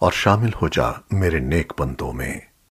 और शामिल हो जा मेरे नेक बंदों में।